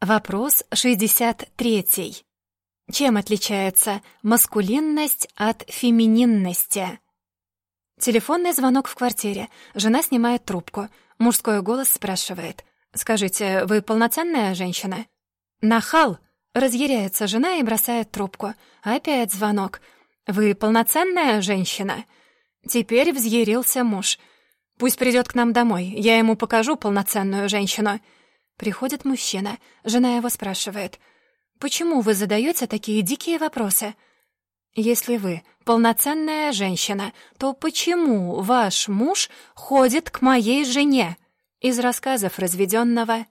Вопрос 63. Чем отличается маскулинность от фемининности? Телефонный звонок в квартире. Жена снимает трубку. Мужской голос спрашивает. «Скажите, вы полноценная женщина?» «Нахал!» Разъяряется жена и бросает трубку. Опять звонок. «Вы полноценная женщина?» Теперь взъярился муж. «Пусть придет к нам домой, я ему покажу полноценную женщину». Приходит мужчина. Жена его спрашивает. «Почему вы задаете такие дикие вопросы?» «Если вы полноценная женщина, то почему ваш муж ходит к моей жене?» Из рассказов разведенного.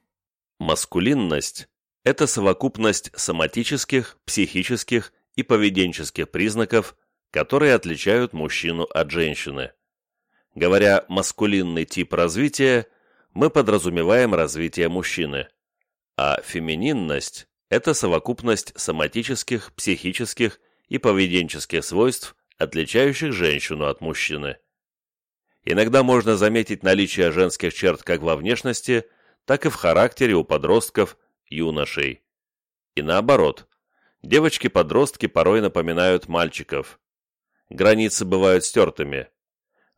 Маскулинность – это совокупность соматических, психических и поведенческих признаков, которые отличают мужчину от женщины. Говоря «маскулинный тип развития», мы подразумеваем развитие мужчины, а фемининность – это совокупность соматических, психических и поведенческих свойств, отличающих женщину от мужчины. Иногда можно заметить наличие женских черт как во внешности, так и в характере у подростков, юношей. И наоборот, девочки-подростки порой напоминают мальчиков. Границы бывают стертыми.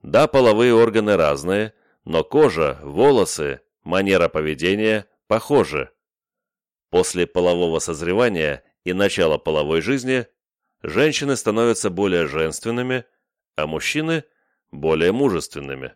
Да, половые органы разные, но кожа, волосы, манера поведения похожи. После полового созревания и начала половой жизни женщины становятся более женственными, а мужчины – более мужественными.